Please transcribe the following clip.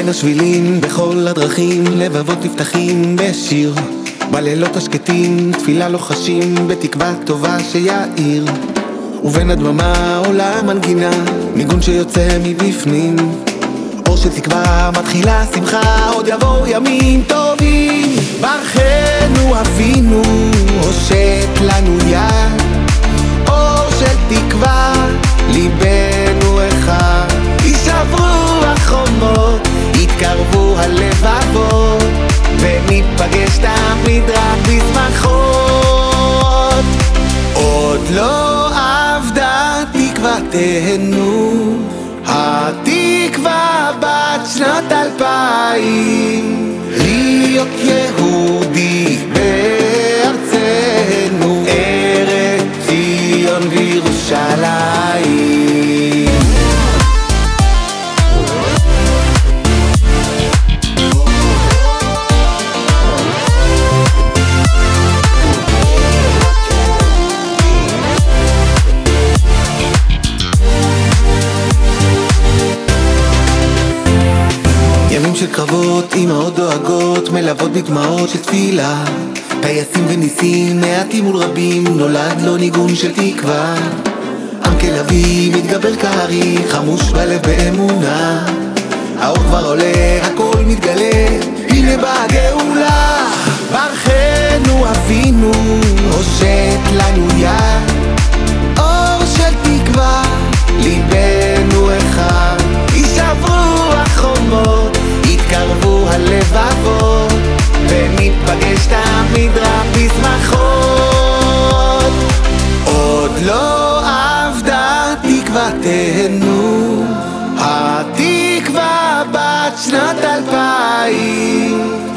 בין השבילים, בכל הדרכים, לבבות נפתחים בשיר. בלילות השקטים, תפילה לוחשים, בתקווה טובה שיאיר. ובין הדממה עולה מנגינה, ניגון שיוצא מבפנים. אור של תקווה, מתחילה שמחה, עוד יבואו ימים טובים. ברכנו תקוותנו, התקווה בת שנת אלפיים, להיות יהודי של קרבות, אמהות דואגות, מלוות בדמעות של תפילה. טייסים וניסים, מעטים מול רבים, נולד לו ניגון של תקווה. עם כלביא, מתגבר כארי, חמוש בלב באמונה. האור כבר עולה, הכל מתגלה, הנה באה הגאולה. לא אבדה תקוותנו, התקווה בת שנת אלפיים,